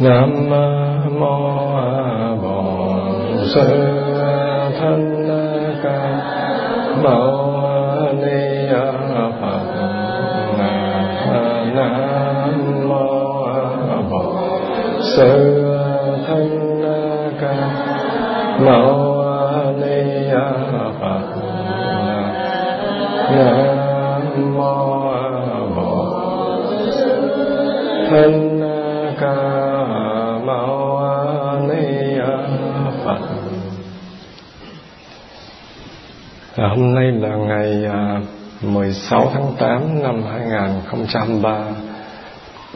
Nam mô Bổn Sư Thân Ca Mâu Ni Phật. Nam mô Bổn Sư Thân Ca Mâu Ni Phật. Nam mô Bổn Sư Thích 16 tháng 8 năm 2003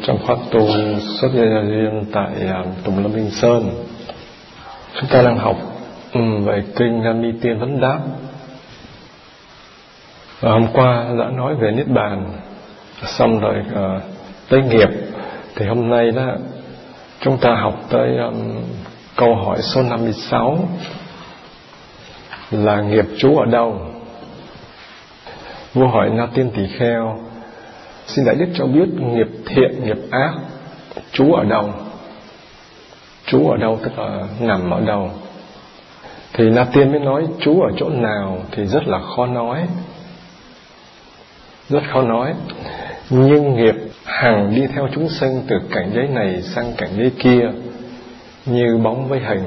trong khóa tu xuất gia duyên tại à, Tùng Lâm Minh Sơn. Chúng ta đang học về kinh Ni Tiên Vấn Đáp. Và hôm qua đã nói về Niết Bàn xong rồi uh, tới nghiệp thì hôm nay đó chúng ta học tới um, câu hỏi số 56 là nghiệp chú ở đâu vua hỏi na tiên tỳ kheo, xin đại đức cho biết nghiệp thiện, nghiệp ác, Chú ở đâu? Chú ở đâu? Tức là nằm ở đâu? Thì na tiên mới nói, chú ở chỗ nào thì rất là khó nói. Rất khó nói. Nhưng nghiệp hằng đi theo chúng sinh từ cảnh giới này sang cảnh giới kia, như bóng với hình.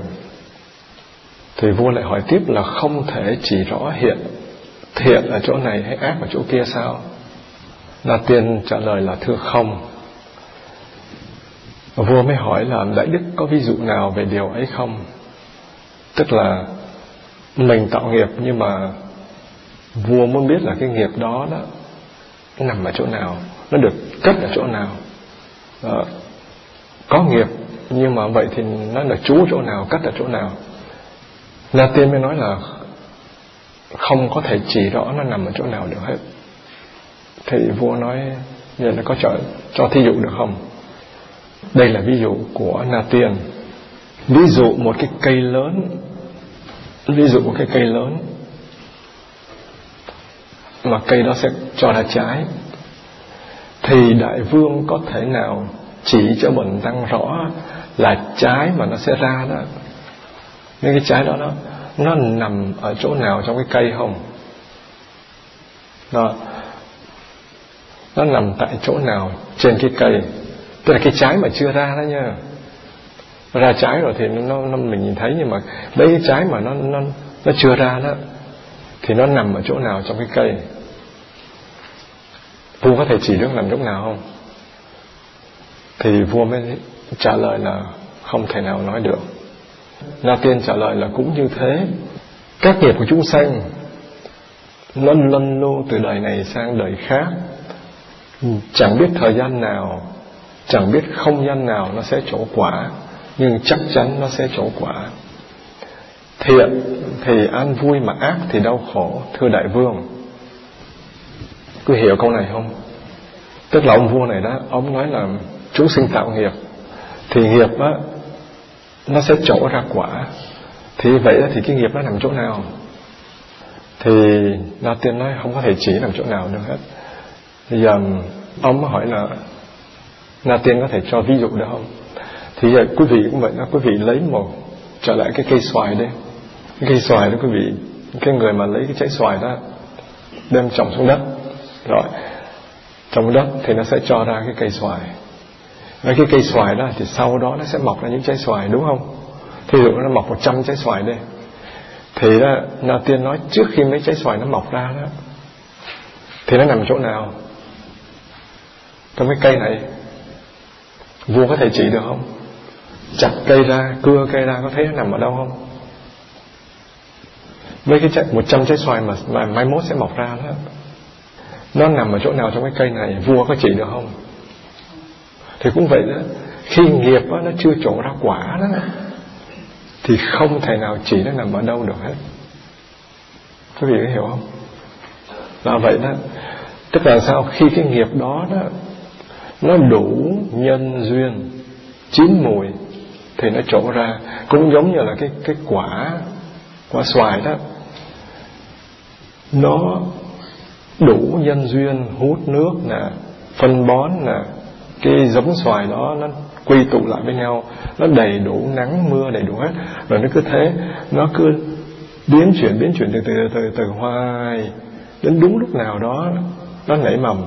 Thì vua lại hỏi tiếp là không thể chỉ rõ hiện thiện ở chỗ này hay ác ở chỗ kia sao? La Tiên trả lời là, thưa không. Vua mới hỏi là, Đại Đức có ví dụ nào về điều ấy không? Tức là, Mình tạo nghiệp nhưng mà Vua muốn biết là cái nghiệp đó đó Nằm ở chỗ nào, Nó được cất ở chỗ nào. Đó. Có nghiệp Nhưng mà vậy thì nó là trú chỗ nào, Cất ở chỗ nào? La Tiên mới nói là không có thể chỉ rõ nó nằm ở chỗ nào được hết. Thì vua nói Vậy là có cho, cho thí dụ được không? Đây là ví dụ của Na Tiên. Ví dụ một cái cây lớn. Ví dụ một cái cây lớn Mà cây đó sẽ cho ra trái. Thì đại vương có thể nào Chỉ cho bần tăng rõ Là trái mà nó sẽ ra đó? Những cái trái đó nó nó nằm ở chỗ nào trong cái cây không? Đó. Nó nằm tại chỗ nào trên cái cây? Tức là cái trái mà chưa ra đó nha. Ra trái rồi thì nó, nó mình nhìn thấy nhưng mà mấy cái trái mà nó nó nó chưa ra đó thì nó nằm ở chỗ nào trong cái cây? Vua có thể chỉ được nằm chỗ nào không? Thì vua mới trả lời là không thể nào nói được. Na tiên trả lời là cũng như thế. Các nghiệp của chúng sanh nó lân lô từ đời này sang đời khác. Chẳng biết thời gian nào, chẳng biết không gian nào nó sẽ trổ quả, nhưng chắc chắn nó sẽ trổ quả. Thiện thì an vui mà ác thì đau khổ, thưa đại vương. Cứ hiểu câu này không? Tức là ông vua này đó, ông nói là chúng sinh tạo nghiệp. Thì nghiệp á nó sẽ trổ ra quả. Thì vậy thì cái nghiệp nó nằm chỗ nào? Thì đa Tiên nói không có thể chỉ nằm chỗ nào được hết. Bây giờ, ông mới hỏi là Na Tiên có thể cho ví dụ được không? Thì giờ quý vị cũng vậy đó, Quý vị lấy một, Trở lại cái cây xoài đi. Cái cây xoài đó, quý vị, Cái người mà lấy cái trái xoài đó, Đem trồng xuống đất. Rồi, Trồng đất thì nó sẽ cho ra cái cây xoài. Và cái cây xoài đó Thì sau đó nó sẽ mọc ra những trái xoài đúng không? Thí dụ nó mọc 100 trái xoài đây Thì đó Na Tiên nói trước khi mấy trái xoài nó mọc ra đó Thì nó nằm chỗ nào? Trong cái cây này. Vua có thể chỉ được không? Chặt cây ra cưa cây ra có thấy nó nằm ở đâu không? Mấy cái trái, một trăm trái xoài mà, mà mai mốt sẽ mọc ra đó nó nằm ở chỗ nào trong cái cây này? Vua có chỉ được không? Thì cũng vậy đó. Khi nghiệp đó, nó chưa trổ ra quả đó thì không thể nào chỉ nó nằm ở đâu được hết. Quý vị có hiểu không? Là vậy đó. Tức là sao? Khi cái nghiệp đó đó nó đủ nhân duyên chín mùi thì nó trổ ra. Cũng giống như là cái cái quả quả xoài đó. Nó đủ nhân duyên hút nước nè phân bón nè cái giống xoài đó nó quy tụ lại với nhau nó đầy đủ nắng mưa đầy đủ hết rồi nó cứ thế nó cứ biến chuyển biến chuyển từ từ từ từ, từ hoài đến đúng lúc nào đó nó nảy mầm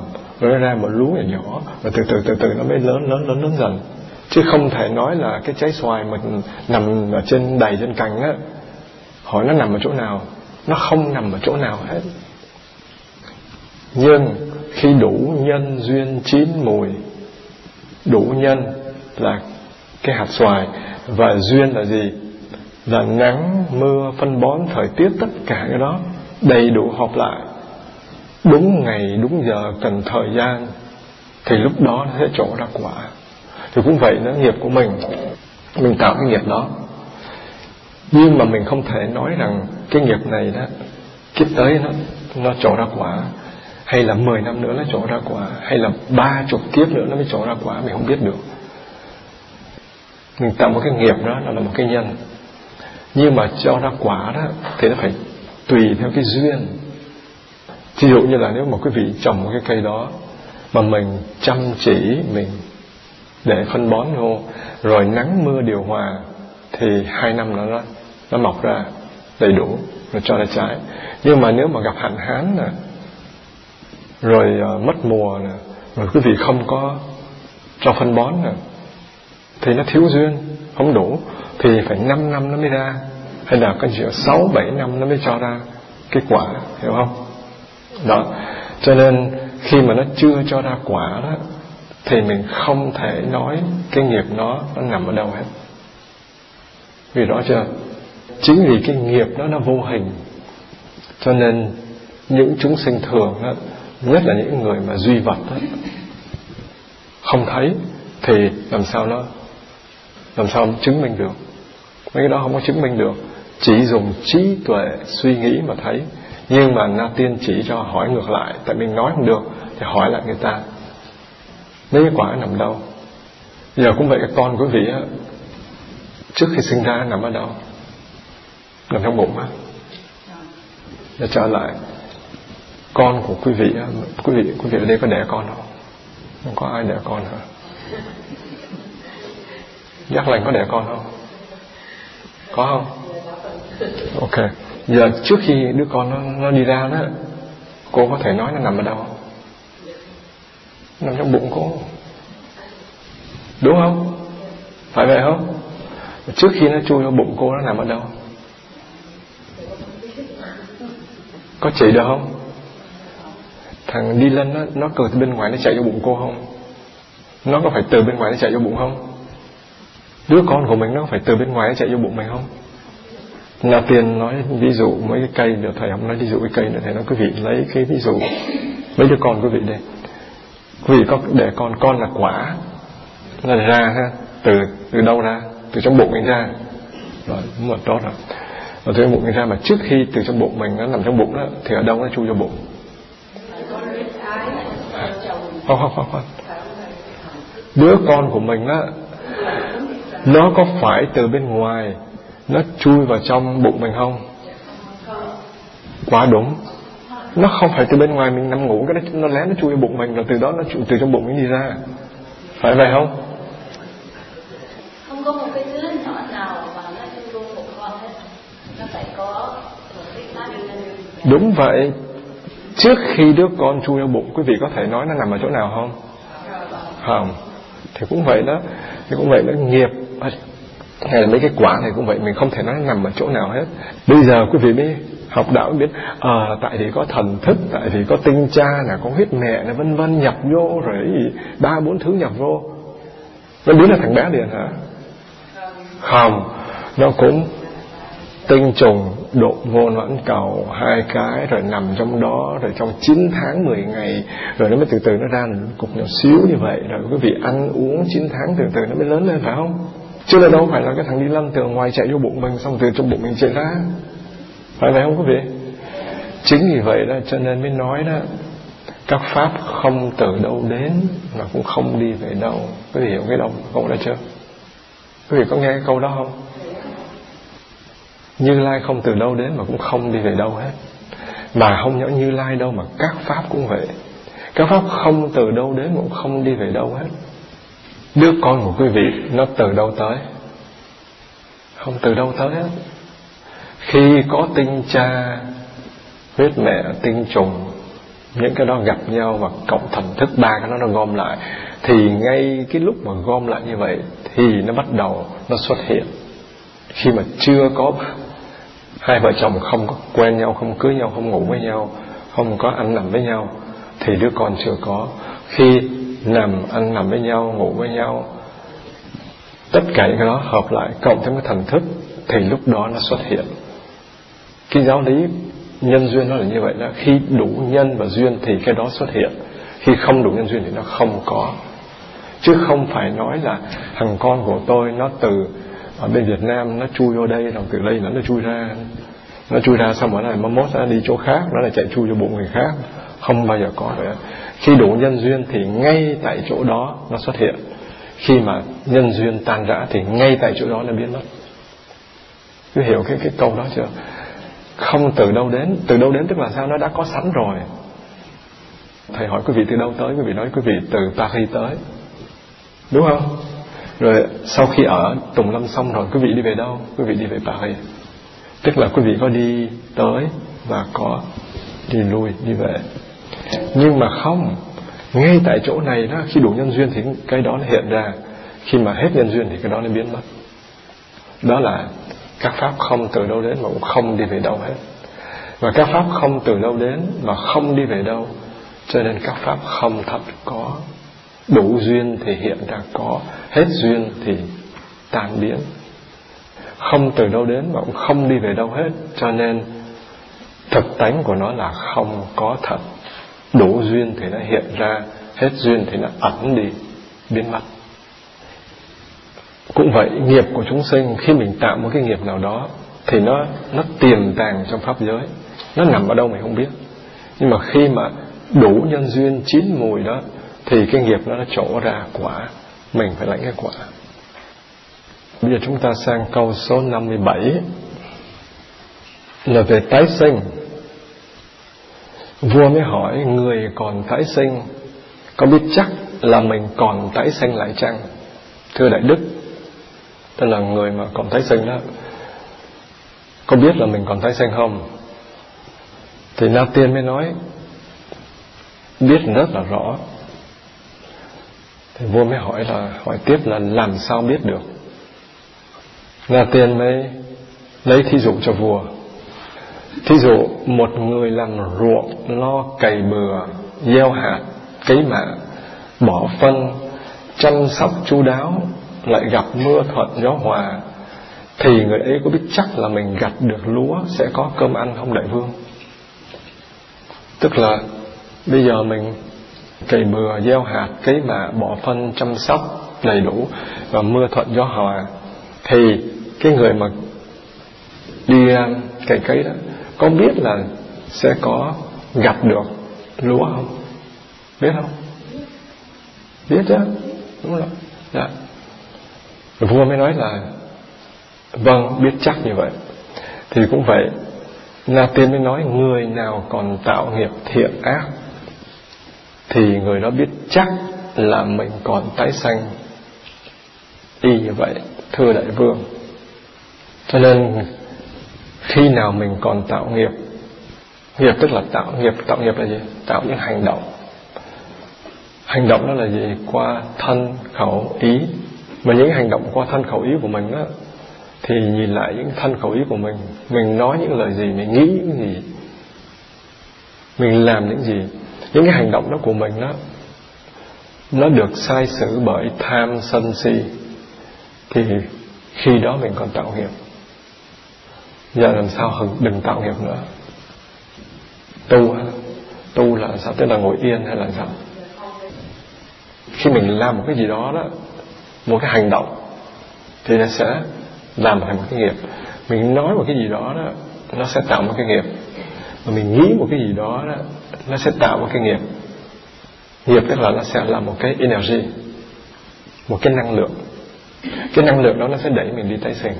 rồi nó ra một lú nhỏ nhỏ và từ từ từ từ nó mới lớn lớn lớn lớn dần. Chứ không thể nói là cái trái xoài mà nằm ở trên đầy trên cành á hỏi nó nằm ở chỗ nào nó không nằm ở chỗ nào hết. Nhưng khi đủ nhân duyên chín mùi đủ nhân là cái hạt xoài. Và duyên là gì? Là nắng, mưa, phân bón, thời tiết, tất cả cái đó đầy đủ hợp lại. Đúng ngày, đúng giờ, cần thời gian, thì lúc đó nó sẽ trổ ra quả. Thì cũng vậy nó nghiệp của mình mình tạo cái nghiệp đó. Nhưng mà mình không thể nói rằng cái nghiệp này đó, kiếp tới nó nó trổ ra quả hay là 10 năm nữa nó trổ ra quả, hay là ba chục kiếp nữa nó mới trổ ra quả, mình không biết được. Mình tạo một cái nghiệp đó, nó là một cái nhân. Nhưng mà cho ra quả đó, thì nó phải tùy theo cái duyên. Ví dụ như là nếu một quý vị trồng một cái cây đó, mà mình chăm chỉ mình để phân bón vô rồi nắng mưa điều hòa, thì hai năm nữa nó nó mọc ra đầy đủ rồi cho ra trái. Nhưng mà nếu mà gặp hạn hán là rồi à, mất mùa nè. Rồi quý vị không có cho phân bón nè. Thì nó thiếu duyên không đủ. Thì phải 5 năm nó mới ra. Hay là cái chuyện sáu bảy năm nó mới cho ra cái quả hiểu không? Đó. Cho nên khi mà nó chưa cho ra quả đó thì mình không thể nói cái nghiệp nó nó nằm ở đâu hết. Vì đó chưa? Chính vì cái nghiệp đó nó vô hình. Cho nên những chúng sinh thường đó, nhất là những người mà duy vật đó, không thấy thì làm sao nó làm sao chứng minh được? Mấy cái đó không có chứng minh được. Chỉ dùng trí tuệ suy nghĩ mà thấy. Nhưng mà na tiên chỉ cho hỏi ngược lại tại mình nói không được thì hỏi lại người ta. Mấy cái quả nằm đâu? Giờ cũng vậy các con quý vị á trước khi sinh ra nằm ở đâu? Nằm trong bụng á. Để trở lại con của quý vị. Dạ, quý vị quý vị ở đây có đẻ con không? Không có ai đẻ con hả? Giác lành có đẻ con không? Có không? Ok. Giờ trước khi đứa con nó, nó đi ra đó cô có thể nói nó nằm ở đâu nằm trong bụng cô. Đúng không? Phải vậy không? Trước khi nó chui vào bụng cô nó nằm ở đâu? Có chỉ được không? Thằng đi lên nó nó cười từ bên ngoài nó chạy vô bụng cô không? Nó có phải từ bên ngoài nó chạy vô bụng không? Đứa con của mình nó có phải từ bên ngoài nó chạy vô bụng mình không? Na Tiên nói ví dụ mấy cái cây được thầy không nói ví dụ cái cây nữa, thầy nói quý vị lấy cái ví dụ. Mấy đứa con quý vị đây. Quý vị có để con con là quả. Là ra ha, từ từ đâu ra? Từ trong bụng mình ra. Rồi, đúng rồi, tốt rồi. Ở từ trong bụng mình ra mà trước khi từ trong bụng mình nó nằm trong bụng đó, thì ở đâu nó chui vô bụng? Không không không không đứa con của mình á nó có phải từ bên ngoài nó chui vào trong bụng mình không? Quá đúng. Nó không phải từ bên ngoài mình nằm ngủ cái đó nó lén nó chui vào bụng mình rồi từ đó nó chui từ trong bụng mình đi ra. Phải vậy không? Không có một cái đứa nhỏ nào mà nó chui vô bụng con hết. Nó phải có đúng vậy trước khi đứa con chui vào bụng quý vị có thể nói nó nằm ở chỗ nào không? Không. Thì cũng vậy đó. Thì cũng vậy đó. Nghiệp. Hay là mấy cái quả này cũng vậy. Mình không thể nói nằm ở chỗ nào hết. Bây giờ quý vị mới học đạo biết à, tại vì có thần thức tại vì có tinh cha là có huyết mẹ là vân vân nhập vô rồi gì ba bốn thứ nhập vô. Nó biến là thằng bé liền hả? Không. Nó cũng tinh trùng đột vô noãn cầu hai cái, rồi nằm trong đó, rồi trong 9 tháng 10 ngày, rồi nó mới từ từ nó ra cục nhỏ xíu như vậy. Rồi quý vị ăn uống 9 tháng từ từ nó mới lớn lên, phải không? Chứ là đâu phải là cái thằng đi lăn từ ngoài chạy vô bụng mình, xong từ trong bụng mình chạy ra. Phải vậy không quý vị? Chính vì vậy đó, cho nên mới nói đó, các pháp không từ đâu đến mà cũng không đi về đâu. Quý vị hiểu cái đâu câu đó chưa? Quý vị có nghe cái câu đó không? Như lai không từ đâu đến mà cũng không đi về đâu hết. Mà không nhỏ như lai đâu mà các pháp cũng vậy. Các pháp không từ đâu đến mà cũng không đi về đâu hết. Đứa con của quý vị, nó từ đâu tới? Không từ đâu tới hết. Khi có tinh cha, huyết mẹ, tinh trùng, những cái đó gặp nhau và cộng thành thức ba cái đó nó gom lại, thì ngay cái lúc mà gom lại như vậy thì nó bắt đầu nó xuất hiện. Khi mà chưa có hai vợ chồng không có quen nhau, không cưới nhau, không ngủ với nhau, không có ăn nằm với nhau, thì đứa con chưa có. Khi nằm, ăn nằm với nhau, ngủ với nhau, tất cả những cái đó hợp lại, cộng thêm cái thần thức, thì lúc đó nó xuất hiện. Cái giáo lý nhân duyên nó là như vậy đó. Khi đủ nhân và duyên thì cái đó xuất hiện. Khi không đủ nhân duyên thì nó không có. Chứ không phải nói là thằng con của tôi nó từ ở bên Việt Nam nó chui vô đây rồi từ đây nó nó chui ra. Nó chui ra xong rồi này mốt, nó đi chỗ khác, nó lại chạy chui vô bụng người khác. Không bao giờ có nữa. Khi đủ nhân duyên thì ngay tại chỗ đó nó xuất hiện. Khi mà nhân duyên tan rã thì ngay tại chỗ đó nó biến mất. Cứ hiểu cái cái câu đó chưa? Không từ đâu đến. Từ đâu đến tức là sao? Nó đã có sẵn rồi. Thầy hỏi quý vị từ đâu tới? Quý vị nói quý vị từ Paris tới. Đúng không? Rồi sau khi ở Tùng Lâm xong rồi, quý vị đi về đâu? Quý vị đi về Paris. Tức là quý vị có đi tới và có đi lui, đi về. Nhưng mà không, ngay tại chỗ này đó, khi đủ nhân duyên thì cái đó nó hiện ra. Khi mà hết nhân duyên thì cái đó nó biến mất. Đó là các pháp không từ đâu đến mà cũng không đi về đâu hết. Và các pháp không từ đâu đến mà không đi về đâu, cho nên các pháp không thật có đủ duyên thì hiện ra có, hết duyên thì tan biến. Không từ đâu đến mà cũng không đi về đâu hết, cho nên thực tánh của nó là không có thật. Đủ duyên thì nó hiện ra, hết duyên thì nó ẩn đi biến mất cũng vậy, nghiệp của chúng sinh, khi mình tạo một cái nghiệp nào đó, thì nó nó tiềm tàng trong pháp giới. Nó nằm ở đâu mình không biết. Nhưng mà khi mà đủ nhân duyên chín mùi đó thì cái nghiệp nó nó trổ ra quả. Mình phải lãnh cái quả. Bây giờ chúng ta sang câu số 57 là về tái sinh. Vua mới hỏi, người còn tái sinh, có biết chắc là mình còn tái sinh lại chăng? Thưa đại đức, tức là người mà còn tái sinh đó, có biết là mình còn tái sinh không? Thì na tiên mới nói, biết rất là rõ thì vua mới hỏi là, hỏi tiếp là làm sao biết được? Là tiên mới lấy thí dụ cho vua. Thí dụ một người làm ruộng lo cày bừa, gieo hạt, cấy mạ, bỏ phân, chăm sóc chu đáo, lại gặp mưa thuận gió hòa, thì người ấy có biết chắc là mình gặt được lúa sẽ có cơm ăn không đại vương? Tức là bây giờ mình cày bừa gieo hạt, cấy mạ bỏ phân, chăm sóc đầy đủ và mưa thuận gió hòa. Thì cái người mà đi à, cày cấy đó, có biết là sẽ có gặp được lúa không? Biết không? Biết chứ, đúng dạ. rồi dạ. Vua mới nói là vâng biết chắc như vậy. Thì cũng vậy Na Tiên mới nói, người nào còn tạo nghiệp thiện ác thì người đó biết chắc là mình còn tái sanh. Y như vậy, thưa đại vương. Cho nên, khi nào mình còn tạo nghiệp nghiệp tức là tạo nghiệp tạo nghiệp là gì? Tạo những hành động. Hành động đó là gì? Qua thân khẩu ý. Mà những hành động qua thân khẩu ý của mình đó thì nhìn lại những thân khẩu ý của mình mình nói những lời gì, mình nghĩ những gì, mình làm những gì những cái hành động đó của mình đó, nó được sai sử bởi tham sân si. Thì khi đó mình còn tạo nghiệp. Giờ làm sao đừng tạo nghiệp nữa. Tu tu là sao? Tức là ngồi yên hay là sao? Khi mình làm một cái gì đó đó, một cái hành động, thì nó sẽ làm thành một cái nghiệp. Mình nói một cái gì đó đó, nó sẽ tạo một cái nghiệp mà mình nghĩ một cái gì đó đó nó sẽ tạo một cái nghiệp. Nghiệp tức là nó sẽ là một cái energy một cái năng lượng. Cái năng lượng đó nó sẽ đẩy mình đi tái sinh.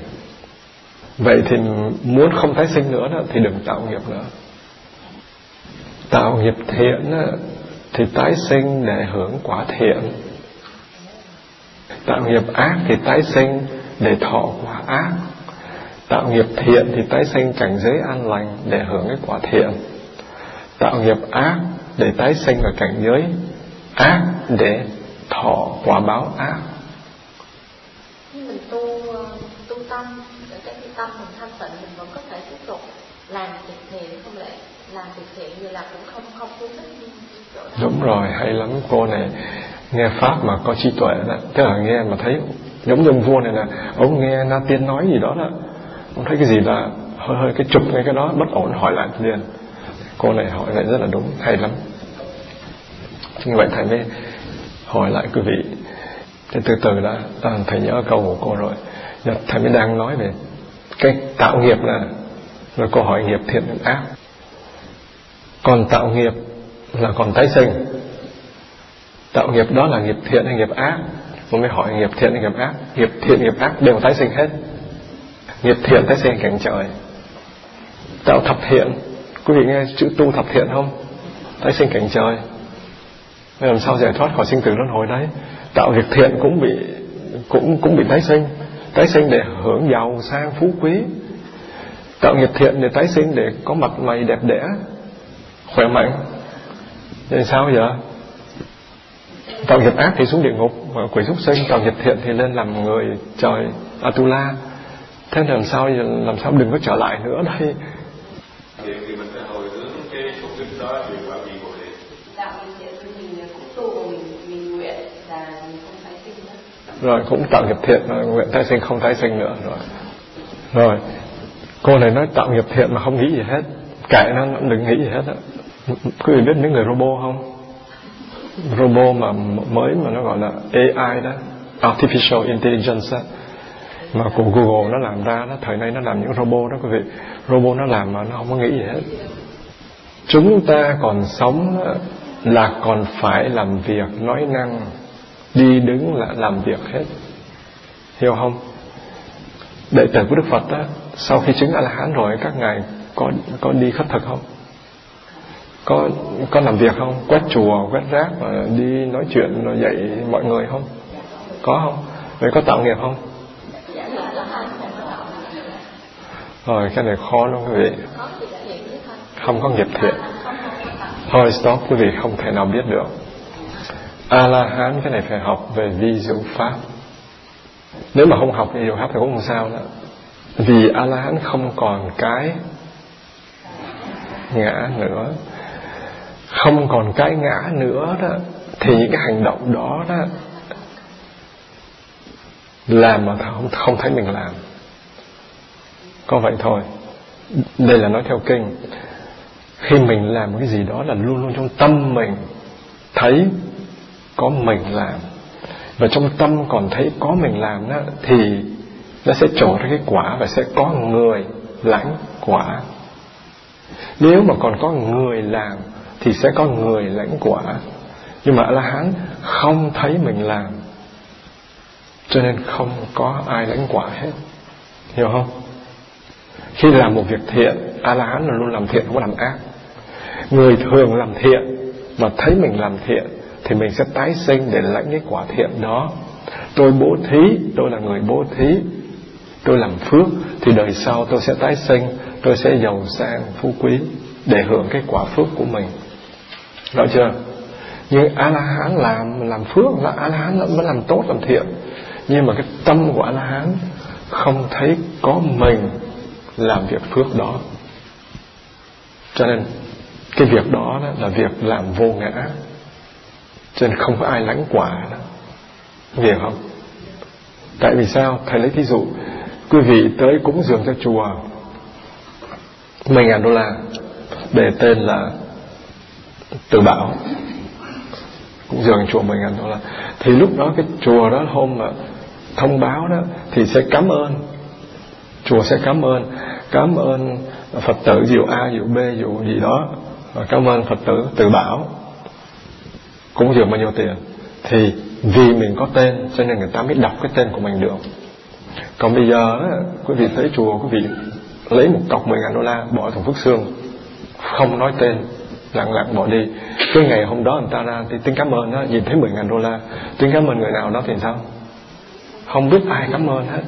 Vậy thì muốn không tái sinh nữa đó thì đừng tạo nghiệp nữa. Tạo nghiệp thiện đó, thì tái sinh để hưởng quả thiện. Tạo nghiệp ác thì tái sinh để thọ quả ác tạo nghiệp thiện thì tái sinh cảnh giới an lành để hưởng cái quả thiện. Tạo nghiệp ác để tái sinh ở cảnh giới ác để thọ quả báo ác. Mình tu tu tâm để cái tâm mình thanh tịnh mình vẫn có thể tiếp tục làm việc thiện không lẽ làm việc thiện như là cũng không không chỗ đó đúng rồi hay lắm. Cô này nghe pháp mà có trí tuệ đó. Tức là nghe mà thấy giống như vua này nè ông nghe na tiên nói gì đó đó ông thấy cái gì là hơi hơi cái trục ngay cái đó bất ổn hỏi lại liền cô này hỏi lại rất là đúng hay lắm. Như vậy thầy mới hỏi lại quý vị. Thì từ từ đã à, thầy nhớ câu của cô rồi. Giờ thầy mới đang nói về cái tạo nghiệp là rồi cô hỏi nghiệp thiện nghiệp ác. Còn tạo nghiệp là còn tái sinh. Tạo nghiệp đó là nghiệp thiện hay nghiệp ác? Cô mới hỏi nghiệp thiện hay nghiệp ác? Nghiệp thiện nghiệp ác đều tái sinh hết nghiệp thiện tái sinh cảnh trời. Tạo thập thiện quý vị nghe chữ tu thập thiện không? Tái sinh cảnh trời. Làm sao giải thoát khỏi sinh tử luân hồi đấy? Tạo việc thiện cũng bị, cũng cũng bị tái sinh. Tái sinh để hưởng giàu sang phú quý. Tạo nghiệp thiện để tái sinh để có mặt mày đẹp đẽ, khỏe mạnh. Nên sao giờ tạo nghiệp ác thì xuống địa ngục quỷ súc sinh. Tạo nghiệp thiện thì lên làm người trời atula thế làm sao làm sao đừng có trở lại nữa đây? Thì, thì mình phải hồi hướng cái công đức đó về quả vị của thiện đạo mình thiện thì mình cũng tu và mình mình nguyện là mình không phải sinh nữa. Rồi cũng tạo nghiệp thiện rồi nguyện tái sinh không tái sinh nữa rồi. Rồi cô này nói tạo nghiệp thiện mà không nghĩ gì hết. Kệ nó nó đừng nghĩ gì hết á. Quý vị biết mấy người robot không? Robot mà mới mà nó gọi là AI đó artificial intelligence á mà của Google nó làm ra, nó thời nay nó làm những robot đó, quý vị. Robot nó làm mà nó không có nghĩ gì hết. Chúng ta còn sống là còn phải làm việc nói năng, đi đứng là làm việc hết. Hiểu không? Đệ tử của đức phật á, sau khi chứng a la hán rồi, các ngài có có đi khất thực không? Có có làm việc không? Quét chùa, quét rác đi nói chuyện, rồi dạy mọi người không? Có không? Vậy có tạo nghiệp không? Rồi cái này khó lắm, quý vị. Không có nghiệp thiện. Thôi, stop, quý vị, không thể nào biết được. A la hán cái này phải học về vi diệu pháp. Nếu mà không học vi diệu pháp thì cũng không sao nữa. Vì a la hán không còn cái ngã nữa. Không còn cái ngã nữa đó, thì những cái hành động đó đó, làm mà không không thấy mình làm có vậy thôi. Đây là nói theo kinh. Khi mình làm cái gì đó là luôn luôn trong tâm mình thấy có mình làm. Và trong tâm còn thấy có mình làm đó, thì nó sẽ trổ ra cái quả và sẽ có người lãnh quả. Nếu mà còn có người làm thì sẽ có người lãnh quả. Nhưng mà a la hán không thấy mình làm, cho nên không có ai lãnh quả hết. Hiểu không? Khi làm một việc thiện a la hán là luôn làm thiện, không làm ác. Người thường làm thiện mà thấy mình làm thiện thì mình sẽ tái sinh để lãnh cái quả thiện đó. Tôi bố thí, tôi là người bố thí, tôi làm phước thì đời sau tôi sẽ tái sinh, tôi sẽ giàu sang, phú quý để hưởng cái quả phước của mình. Rõ chưa? Nhưng a la hán làm làm phước là a la hán vẫn làm tốt, làm thiện. Nhưng mà cái tâm của a la hán không thấy có mình làm việc phước đó. Cho nên cái việc đó, đó là việc làm vô ngã. Cho nên không có ai lãnh quả đó. Hiểu không? Tại vì sao? Thầy lấy ví dụ quý vị tới cúng dường cho chùa 10 ngàn đô la để tên là từ bảo. Cũng dường chùa 10 ngàn đô la. Thì lúc đó cái chùa đó hôm mà thông báo đó thì sẽ cảm ơn chùa sẽ cảm ơn cảm ơn phật tử diệu a diệu b diệu gì đó. Và cảm ơn phật tử tự bảo, cũng dường bao nhiêu tiền. Thì vì mình có tên, cho nên người ta mới đọc cái tên của mình được. Còn bây giờ quý vị tới chùa, quý vị lấy một cọc 10 ngàn đô la, bỏ thùng phước xương, không nói tên, lặng lặng bỏ đi. Cái ngày hôm đó người ta ra, thì tính cảm ơn đó nhìn thấy 10 ngàn đô la tính cảm ơn người nào đó thì sao? Không biết ai cảm ơn hết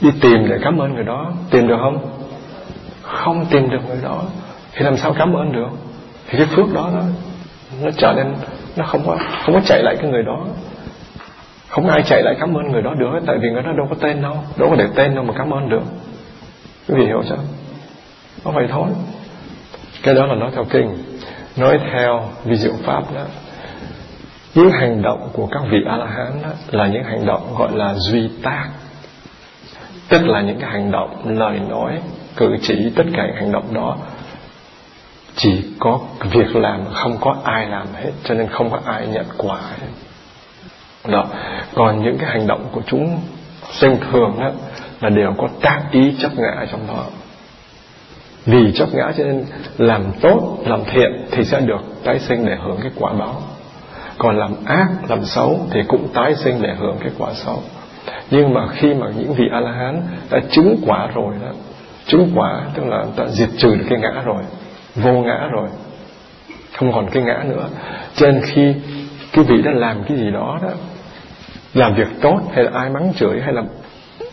đi tìm để cảm ơn người đó. Tìm được không? Không tìm được người đó. Thì làm sao cảm ơn được? Thì cái phước đó nó nó trở nên, nó không có không có chạy lại cái người đó. Không ai chạy lại cảm ơn người đó được tại vì người đó đâu có tên đâu. Đâu có để tên đâu mà cảm ơn được. Quý vị hiểu chưa? Nó vậy thôi. Cái đó là nói theo kinh. Nói theo vi diệu pháp đó. Những hành động của các vị a la hán là những hành động gọi là duy tác tức là những cái hành động lời nói, cử chỉ, tất cả những hành động đó chỉ có việc làm, không có ai làm hết, cho nên không có ai nhận quả hết. Đó. Còn những cái hành động của chúng sinh thường đó là đều có tác ý chấp ngã trong đó. Vì chấp ngã cho nên làm tốt, làm thiện thì sẽ được tái sinh để hưởng cái quả báo. Còn làm ác, làm xấu thì cũng tái sinh để hưởng cái quả xấu nhưng mà khi mà những vị a la hán đã chứng quả rồi đó chứng quả tức là đã diệt trừ được cái ngã rồi vô ngã rồi không còn cái ngã nữa. Cho nên khi cái vị đã làm cái gì đó đó làm việc tốt hay là ai mắng chửi hay là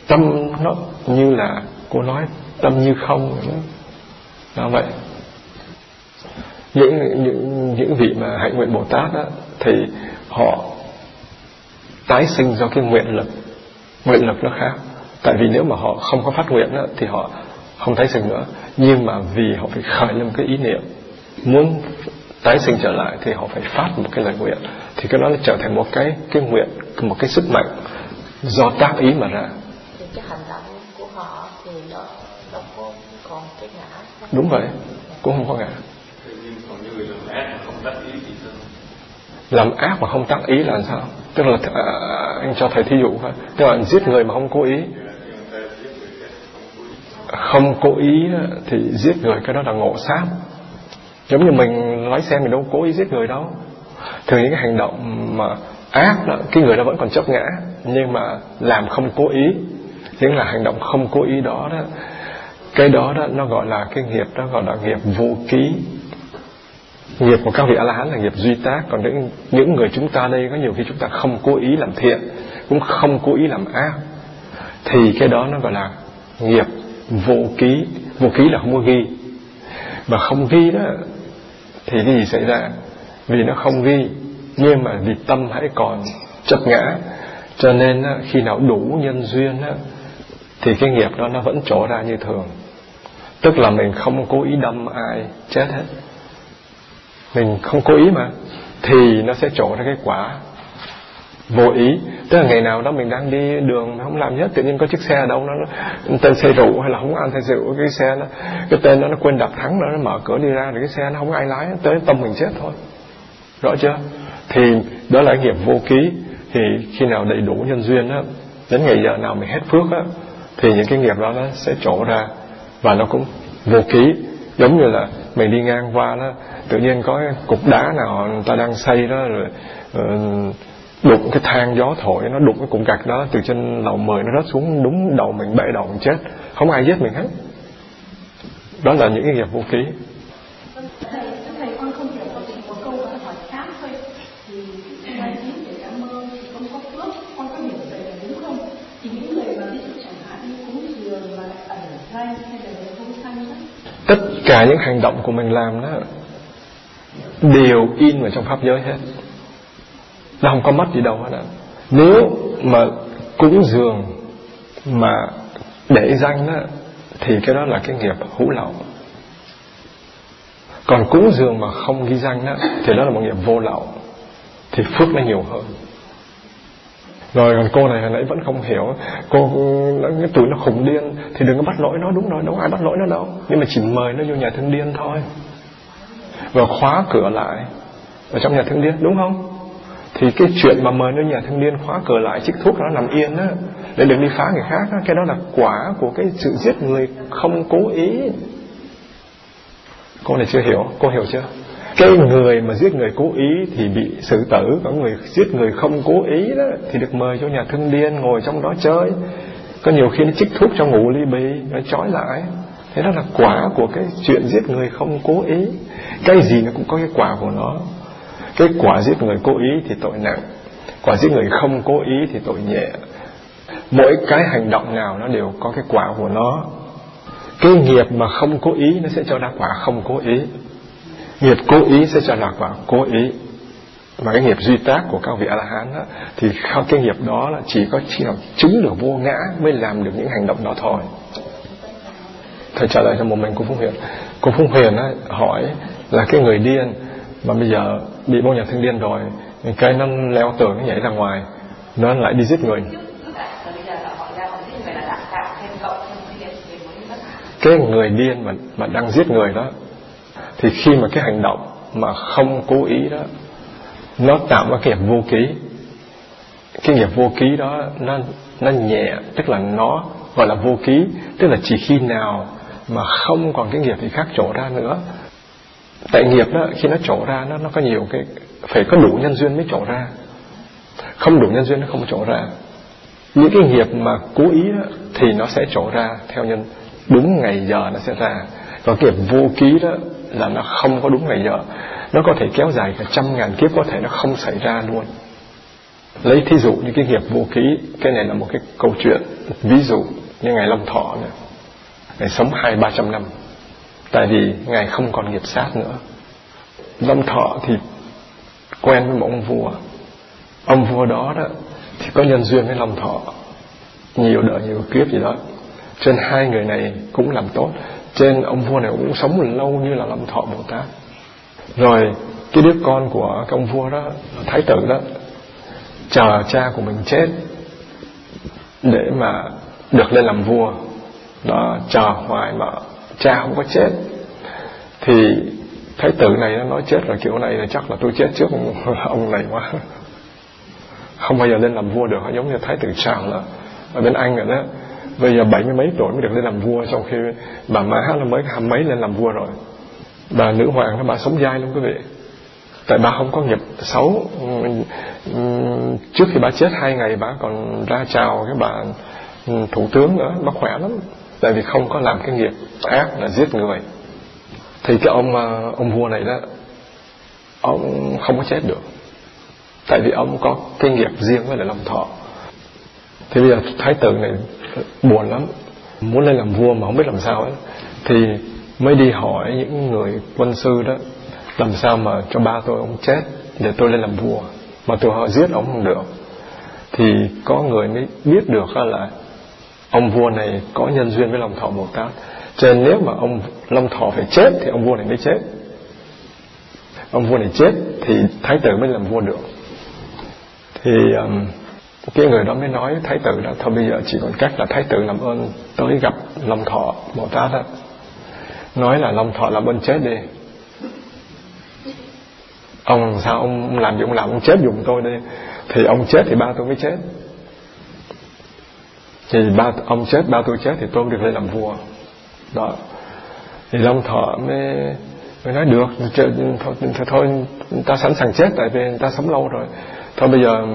tâm nó như là cô nói tâm như không đó, đó vậy. Những những những vị mà hạnh nguyện bồ tát đó, thì họ tái sinh do cái nguyện lực nguyện lực nó khác. Tại vì nếu mà họ không có phát nguyện đó, thì họ không tái sinh nữa. Nhưng mà vì họ phải khởi lên một cái ý niệm muốn tái sinh trở lại thì họ phải phát một cái lời nguyện. Thì cái đó nó trở thành một cái cái nguyện một cái sức mạnh do tác ý mà ra. Thì cái hành động của họ thì nó đâu có còn cái ngã. Đúng vậy cũng không có ngã nhưng còn như người làm ác mà không đắc ý thì sao làm ác mà không tác ý là làm sao? Tức là à, anh cho thầy thí dụ thôi. Tức là giết người mà không cố ý. Không cố ý thì giết người cái đó là ngộ sát giống như mình lái xe mình đâu cố ý giết người đâu. Thường những cái hành động mà ác đó cái người đó vẫn còn chấp ngã nhưng mà làm không cố ý chính là hành động không cố ý đó đó cái đó đó nó gọi là cái nghiệp đó gọi là nghiệp vô ký nghiệp của các vị a la hán là nghiệp duy tác, còn những những người chúng ta đây có nhiều khi chúng ta không cố ý làm thiện, cũng không cố ý làm ác. Thì cái đó nó gọi là nghiệp vô ký. Vô ký là không có ghi. Mà không ghi đó, thì cái gì xảy ra? Vì nó không ghi, nhưng mà vì tâm hãy còn chấp ngã. Cho nên khi nào đủ nhân duyên thì cái nghiệp đó nó vẫn trổ ra như thường. Tức là mình không cố ý đâm ai, chết hết mình không cố ý mà. Thì nó sẽ trổ ra cái quả vô ý. Tức là ngày nào đó mình đang đi đường mà không làm nhất tự nhiên có chiếc xe ở đâu nó, nó tên xe rượu hay là không ăn xe rượu cái xe nó cái tên nó nó quên đập thắng nó, nó mở cửa đi ra thì cái xe nó không ai lái tới tâm mình chết thôi. Rõ chưa? Thì đó là nghiệp vô ký. Thì khi nào đầy đủ nhân duyên á đến ngày giờ nào mình hết phước á thì những cái nghiệp đó nó sẽ trổ ra và nó cũng vô ký giống như là mình đi ngang qua đó tự nhiên có cái cục đá nào người ta đang xây đó rồi uh, đụng cái thang gió thổi nó đụng cái cục gạch đó từ trên lầu 10 nó rớt xuống đúng đầu mình bể đầu mình chết. Không ai giết mình hết. Đó là những cái nghiệp vũ khí thầy thầy con không hiểu một câu hỏi khác thôi thì thầy để cảm ơn thì con có phước con có hiểu vậy là đúng không thì những người mà ví dụ chẳng hạn như cúng dường mà ẩn danh hay là không sanh tất cả những hành động của mình làm đó đều in vào trong pháp giới hết. Nó không có mất gì đâu hết á nếu mà cúng dường mà để danh đó, thì cái đó là cái nghiệp hữu lậu. Còn cúng dường mà không ghi danh đó, thì đó là một nghiệp vô lậu. Thì phước nó nhiều hơn rồi còn cô này hồi nãy vẫn không hiểu. Cô nó, cái tuổi nó khủng điên. Thì đừng có bắt lỗi nó đúng rồi đâu ai bắt lỗi nó đâu. Nhưng mà chỉ mời nó vô nhà thương điên thôi. Và khóa cửa lại. Ở trong nhà thương điên đúng không? Thì cái chuyện mà mời nó nhà thương điên khóa cửa lại chích thuốc nó nằm yên á để đừng đi phá người khác á cái đó là quả của cái sự giết người không cố ý. Cô này chưa hiểu cô hiểu chưa? Cái người mà giết người cố ý thì bị xử tử còn người giết người không cố ý đó, thì được mời cho nhà thương điên ngồi trong đó chơi. Có nhiều khi nó chích thuốc cho ngủ ly bì, nó trói lại. Thế đó là quả của cái chuyện giết người không cố ý. Cái gì nó cũng có cái quả của nó. Cái quả giết người cố ý thì tội nặng, quả giết người không cố ý thì tội nhẹ. Mỗi cái hành động nào nó đều có cái quả của nó. Cái nghiệp mà không cố ý nó sẽ cho ra quả không cố ý nghiệp cố ý sẽ cho là quả cố ý. Mà cái nghiệp duy tác của các vị a la hán đó, thì cái nghiệp đó là chỉ có khi nào chứng được vô ngã mới làm được những hành động đó thôi. Thầy trả lời cho một mình cô Phúc Huyền. Cô Phúc Huyền ấy, hỏi là cái người điên mà bây giờ bị vô nhà thương điên rồi cái nó leo tường nó nhảy ra ngoài nó lại đi giết người. Cái người điên mà mà đang giết người đó thì khi mà cái hành động mà không cố ý đó nó tạo ra cái nghiệp vô ký. Cái nghiệp vô ký đó nó nó nhẹ tức là nó gọi là vô ký tức là chỉ khi nào mà không còn cái nghiệp thì khác trổ ra nữa. Tại nghiệp đó khi nó trổ ra nó nó có nhiều cái phải có đủ nhân duyên mới trổ ra. Không đủ nhân duyên nó không trổ ra. Những cái nghiệp mà cố ý đó, thì nó sẽ trổ ra theo nhân đúng ngày giờ nó sẽ ra. Còn nghiệp vô ký đó là nó không có đúng ngày giờ nó có thể kéo dài cả trăm ngàn kiếp, có thể nó không xảy ra luôn. Lấy thí dụ như cái nghiệp vô ký cái này là một cái câu chuyện. Ví dụ như ngài long thọ này ngài sống hai, ba trăm năm. Tại vì ngài không còn nghiệp sát nữa. Long thọ thì quen với một ông vua. Ông vua đó đó thì có nhân duyên với long thọ. Nhiều đời, nhiều kiếp gì đó. Trên hai người này cũng làm tốt trên ông vua này cũng sống lâu như là lâm thọ bồ tát. Rồi cái đứa con của cái ông vua đó, thái tử đó, chờ cha của mình chết để mà được lên làm vua. Đó, chờ hoài mà cha không có chết. Thì thái tử này nó nói chết rồi, kiểu này là chắc là tôi chết trước ông này quá. Không bao giờ lên làm vua được, giống như thái tử Charles là ở bên Anh rồi đó bây giờ bảy mươi mấy tuổi mới được lên làm vua, sau khi bà má là mới hai mấy lên làm vua rồi. Bà nữ hoàng bà sống dai luôn quý vị. Tại bà không có nghiệp xấu. Trước khi bà chết hai ngày, bà còn ra chào cái bà ừ, thủ tướng nữa. Bà khỏe lắm. Tại vì không có làm cái nghiệp ác là giết người. Thì cái ông ờ, ông vua này đó, ông không có chết được. Tại vì ông có cái nghiệp riêng với lại lòng thọ. Thì bây giờ thái tử này buồn lắm. Muốn lên làm vua mà không biết làm sao ấy. Thì mới đi hỏi những người quân sư đó làm sao mà cho ba tôi ông chết để tôi lên làm vua. Mà tôi họ giết ông không được. Thì có người mới biết được là ông vua này có nhân duyên với long thọ bồ tát. Cho nên nếu mà ông long thọ phải chết thì ông vua này mới chết. Ông vua này chết thì thái tử mới làm vua được. Thì um, cái người đó mới nói thái tử đó, thôi bây giờ chỉ còn cách là thái tử làm ơn tới gặp long thọ bồ tát đó. Nói là long thọ làm ơn chết đi. Ông sao ông làm gì ông làm ông chết dùng tôi đi. Thì ông chết thì ba tôi mới chết. Thì ba ông chết ba tôi chết thì tôi được lên làm vua. Đó. Thì long thọ mới mới nói được thôi, thôi, thôi ta sẵn sàng chết tại vì ta sống lâu rồi. Thôi bây giờ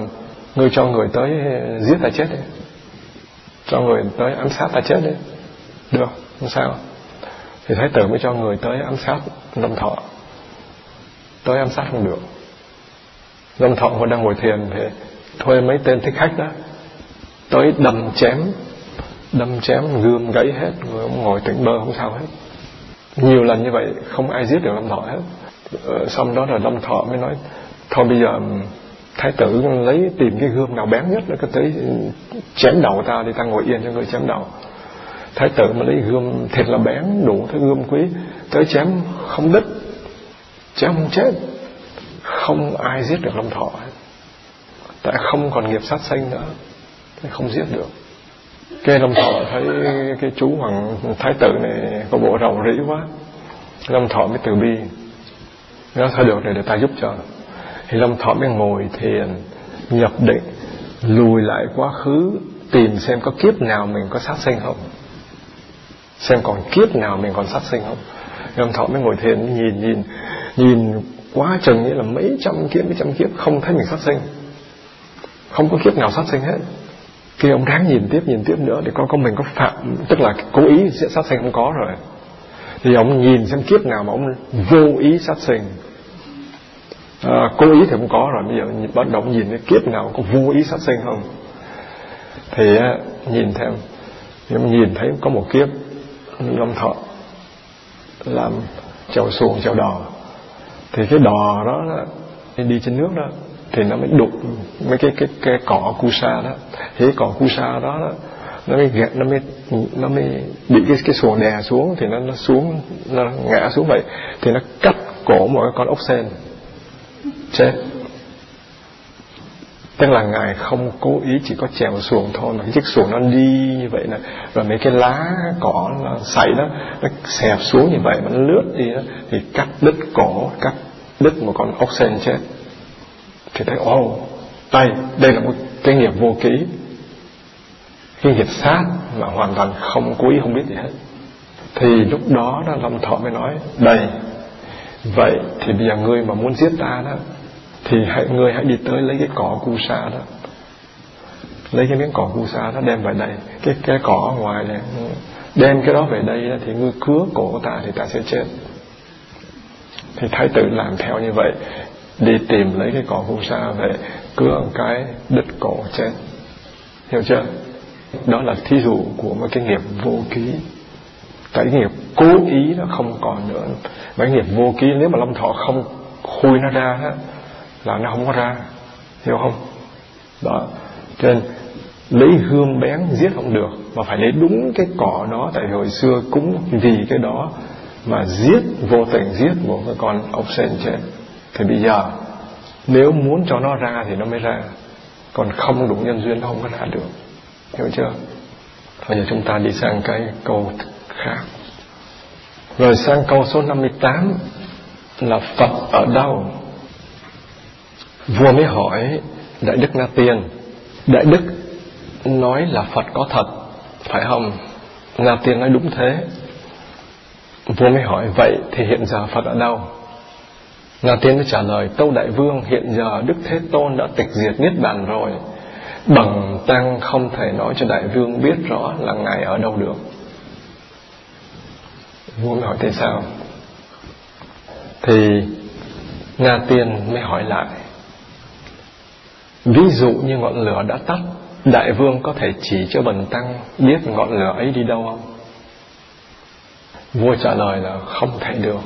ngươi cho người tới giết ta chết đi cho người tới ám sát ta chết đi được không? Sao. Thì thái tử mới cho người tới ám sát lâm thọ. Tới ám sát không được. Lâm thọ còn đang ngồi thiền thì thuê mấy tên thích khách đó tới đâm chém đâm chém gươm gãy hết người ông ngồi tỉnh bơ không sao hết. Nhiều lần như vậy không ai giết được lâm thọ hết. Ờ, xong đó là lâm thọ mới nói thôi bây giờ thái tử lấy tìm cái gươm nào bén nhất là có thể chém đầu ta thì ta ngồi yên cho người chém đầu. Thái tử mà lấy gươm thiệt là bén, đủ thứ gươm quý, tới chém không đứt, chém không chết, không ai giết được lâm thọ. Tại không còn nghiệp sát sanh nữa không giết được. Cái lâm thọ thấy cái chú hoàng thái tử này có bộ rầu rĩ quá lâm thọ mới từ bi. Nó thôi được này để ta giúp cho thì long thọ mới ngồi thiền, nhập định, lùi lại quá khứ, tìm xem có kiếp nào mình có sát sinh không. Xem còn kiếp nào mình còn sát sinh không. Long thọ mới ngồi thiền, nhìn nhìn nhìn quá chừng như là mấy trăm kiếp, mấy trăm kiếp, không thấy mình sát sinh. Không có kiếp nào sát sinh hết. Khi ông ráng nhìn tiếp nhìn tiếp nữa để coi có mình có phạm, tức là cố ý sẽ sát sinh không có rồi. Thì ông nhìn xem kiếp nào mà ông vô ý sát sinh à, cố ý thì không có rồi. Bây giờ bắt đầu nhìn cái kiếp nào có vô ý sát sinh không? Thì nhìn thêm nhìn thấy có một kiếp long thọ làm chèo xuồng chèo đò thì cái đò đó, đi trên nước đó thì nó mới đục mấy cái cái cái cỏ cu sa đó. Thì cái cỏ cu sa đó, đó nó mới gạt nó mới nó mới bị cái cái xuồng đè xuống thì nó nó xuống nó ngã xuống vậy thì nó cắt cổ một con ốc sên chết. Tức là ngài không cố ý chỉ có chèo xuồng thôi mà cái chiếc xuồng nó đi như vậy này rồi mấy cái lá cỏ nó sậy đó nó xẹp xuống như vậy mà nó lướt đi đó thì cắt đứt cổ cắt đứt một con ốc sên chết. Thì thấy ồ oh, đây đây là một cái nghiệp vô ký. Cái nghiệp sát mà hoàn toàn không cố ý không biết gì hết. Thì lúc đó đó Long Thọ mới nói đây vậy thì bây giờ ngươi mà muốn giết ta đó thì hãy người hãy đi tới lấy cái cỏ cu sa đó. Lấy cái miếng cỏ cu sa đó đem về đây. Cái cái cỏ ngoài này đem cái đó về đây đó, thì ngươi cứa cổ ta thì ta sẽ chết. Thì thái tử làm theo như vậy đi tìm lấy cái cỏ cu sa về cứa một cái đứt cổ chết. Hiểu chưa? Đó là thí dụ của một cái nghiệp vô ký. Cái nghiệp cố ý nó không còn nữa. Cái nghiệp vô ký nếu mà long thọ không khui nó ra đó, là nó không có ra. Hiểu không? Đó. Cho nên, lấy gươm bén giết không được, mà phải lấy đúng cái cỏ đó. Tại hồi xưa cũng vì cái đó mà giết, vô tình giết một cái con ốc sên chết. Thì bây giờ, nếu muốn cho nó ra thì nó mới ra. Còn không đủ nhân duyên, nó không có ra được. Hiểu chưa? Bây giờ chúng ta đi sang cái câu khác. Rồi sang câu số 58 là Phật ở đâu? Vua mới hỏi, Đại Đức Na Tiên, Đại Đức nói là Phật có thật, Phải không? Na Tiên nói đúng thế. Vua mới hỏi, Vậy thì hiện giờ Phật ở đâu? Na Tiên mới trả lời, Tâu Đại Vương, hiện giờ Đức Thế Tôn đã tịch diệt Niết Bàn rồi. Bằng tăng không thể nói cho Đại Vương biết rõ là Ngài ở đâu được. Vua mới hỏi, thế sao? Thì Na Tiên mới hỏi lại Ví dụ như ngọn lửa đã tắt, Đại vương có thể chỉ cho bần tăng Biết ngọn lửa ấy đi đâu không? Vua trả lời là không thể được.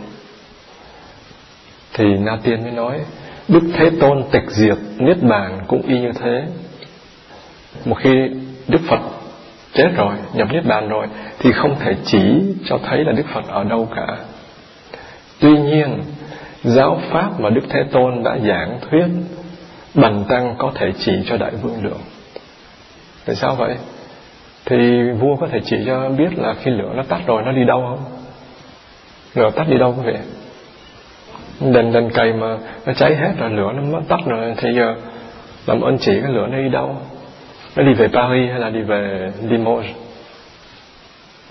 Thì Na Tiên mới nói, Đức Thế Tôn tịch diệt Niết bàn cũng y như thế. Một khi Đức Phật chết rồi, Nhập Niết bàn rồi, Thì không thể chỉ cho thấy là Đức Phật ở đâu cả. Tuy nhiên, Giáo Pháp mà Đức Thế Tôn đã giảng thuyết Bần tăng có thể chỉ cho đại vương được. Tại sao vậy? Thì vua có thể chỉ cho biết là Khi lửa nó tắt rồi nó đi đâu không? Lửa tắt đi đâu quý vị? Đền đền cày mà Nó cháy hết rồi lửa nó mất tắt rồi, Thì giờ làm ơn chỉ cái lửa nó đi đâu? Nó đi về Paris hay là đi về Limoges?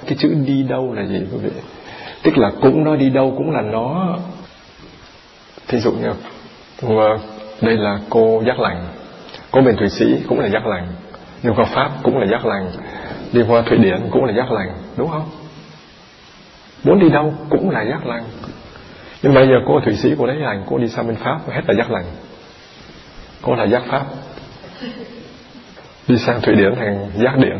Cái chữ đi đâu là gì quý vị? Tức là cũng nó đi đâu cũng là nó. Thí dụ như vâng, đây là cô giác lành. Cô bên thụy sĩ cũng là giác lành. Đi qua pháp cũng là giác lành. Đi qua thụy điển cũng là giác lành đúng không? Muốn đi đâu cũng là giác lành. Nhưng bây giờ cô thụy sĩ cô lấy lành cô đi sang bên pháp hết là giác lành. Cô là giác pháp. Đi sang thụy điển thành giác điển.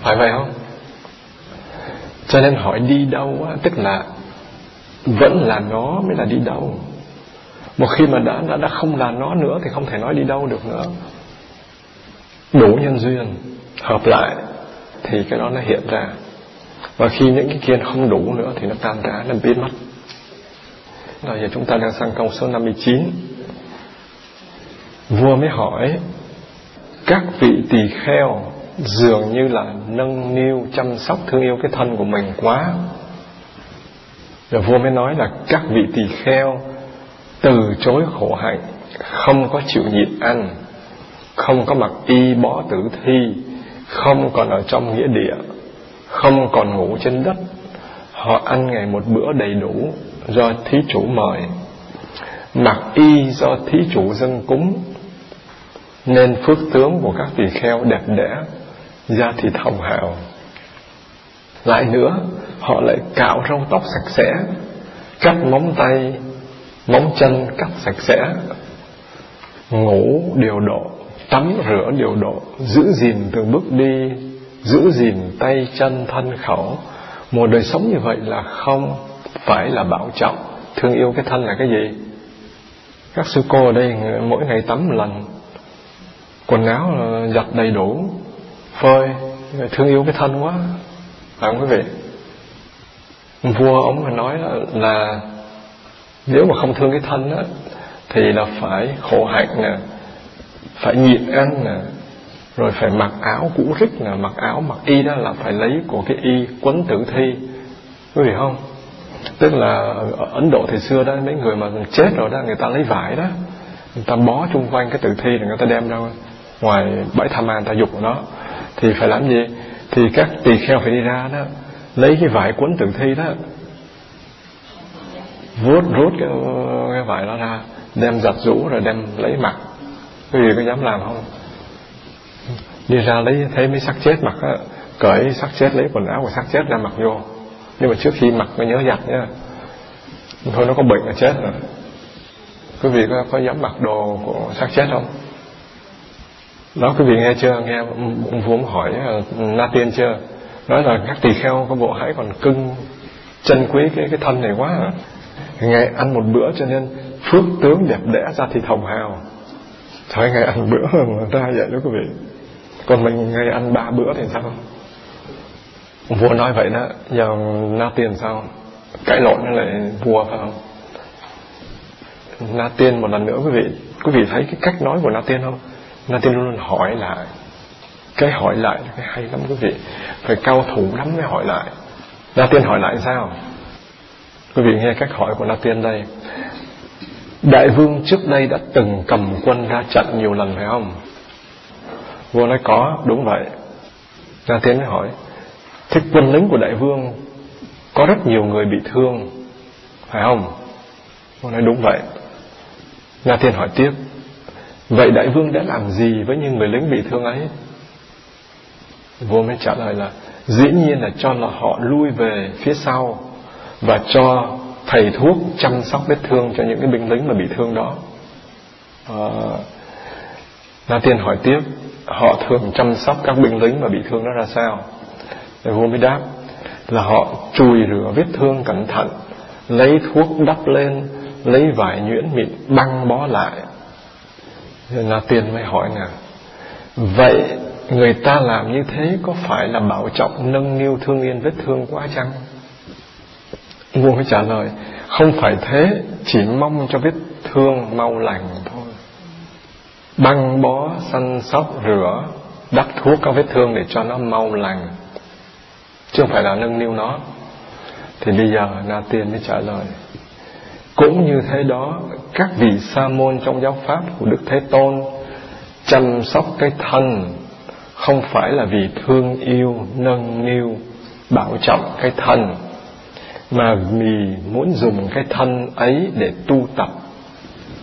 Phải vậy không? Cho nên hỏi đi đâu á, tức là vẫn là nó mới là đi đâu một khi mà đã, đã đã không là nó nữa thì không thể nói đi đâu được nữa. Đủ nhân duyên hợp lại thì cái đó nó hiện ra. Và khi những cái kia không đủ nữa thì nó tan rã nó biến mất. Rồi giờ chúng ta đang sang câu số 59 Vua mới hỏi Các vị tỳ kheo Dường như là nâng niu Chăm sóc thương yêu cái thân của mình quá. Rồi vua mới nói là Các vị tỳ kheo từ chối khổ hạnh, không có chịu nhịn ăn, không có mặc y bó tử thi, không còn ở trong nghĩa địa, không còn ngủ trên đất. Họ ăn ngày một bữa đầy đủ do thí chủ mời. Mặc y do thí chủ dân cúng, nên phước tướng của các tỳ kheo đẹp đẽ, da thịt hồng hào. Lại nữa, họ lại cạo râu tóc sạch sẽ, cắt móng tay móng chân cắt sạch sẽ ngủ điều độ tắm rửa điều độ giữ gìn từng bước đi giữ gìn tay chân thân khẩu. Một đời sống như vậy là không phải là bảo trọng. Thương yêu cái thân là cái gì? Các sư cô ở đây mỗi ngày tắm một lần quần áo giặt đầy đủ. Phơi thương yêu cái thân quá. Phải không quý vị? Vua ông mà nói là, là nếu mà không thương cái thân á, thì là phải khổ hạnh nè, phải nhịn ăn nè, rồi phải mặc áo cũ rích nè, mặc áo mặc y đó là phải lấy của cái y quấn tử thi. Quý vị không? Tức là ở ấn độ thời xưa đó, mấy người mà chết rồi đó, người ta lấy vải đó, người ta bó chung quanh cái tử thi là người ta đem ra ngoài bãi tham an ta dục của nó thì phải làm gì? Thì các tỳ kheo phải đi ra đó, lấy cái vải quấn tử thi đó vuốt rút cái, cái vải đó ra đem giặt rũ rồi đem lấy mặc cái gì có dám làm không? Đi ra lấy thấy mấy xác chết mặc á cởi xác chết lấy quần áo của xác chết ra mặc vô. Nhưng mà trước khi mặc mới nhớ giặt nhá. Thôi nó có bệnh là chết rồi. Quý vị có, có dám mặc đồ của xác chết không? Đó quý vị nghe chưa? Nghe ông vua hỏi ờ, na tiên chưa? Nói là các tỳ kheo có bộ hãy còn cưng chân quý cái cái thân này quá ngày ăn một bữa cho nên phước tướng đẹp đẽ ra thì thồng hào. Thôi ngày ăn bữa người ta vậy đó quý vị. Còn mình ngày ăn ba bữa thì sao? Vua nói vậy đó giờ na tiền sao? Cãi lộn với lại vua phải không? Na tiên một lần nữa quý vị quý vị thấy cái cách nói của na tiên không? Na tiên luôn luôn hỏi lại. Cái hỏi lại cái hay lắm quý vị. Phải cao thủ lắm mới hỏi lại. Na tiên hỏi lại sao? Quý vị nghe cách hỏi của na tiên đây. Đại vương trước đây đã từng cầm quân ra trận nhiều lần phải không? Vua nói có, đúng vậy. Na tiên mới hỏi thế quân lính của đại vương, có rất nhiều người bị thương, phải không? Vua nói, đúng vậy. Na tiên hỏi tiếp, vậy đại vương đã làm gì với những người lính bị thương ấy? Vua mới trả lời là, dĩ nhiên là cho là họ lui về phía sau và cho thầy thuốc chăm sóc vết thương cho những cái binh lính mà bị thương đó. Ờ, à, Na Tiên hỏi tiếp họ thường chăm sóc các binh lính mà bị thương đó ra sao? Thì vua mới đáp là họ chùi rửa vết thương cẩn thận lấy thuốc đắp lên lấy vải nhuyễn mịn băng bó lại. Na Tiên mới hỏi nè vậy người ta làm như thế có phải là bảo trọng nâng niu thương yên vết thương quá chăng? Vua mới trả lời, không phải thế, chỉ mong cho vết thương mau lành thôi. Băng bó, săn sóc, rửa, đắp thuốc các vết thương để cho nó mau lành. Chứ không phải là nâng niu nó. Thì bây giờ na tiên mới trả lời, cũng như thế đó, các vị sa môn trong giáo pháp của đức thế tôn chăm sóc cái thân, không phải là vì thương yêu, nâng niu, bảo trọng cái thân mà vì muốn dùng cái thân ấy để tu tập,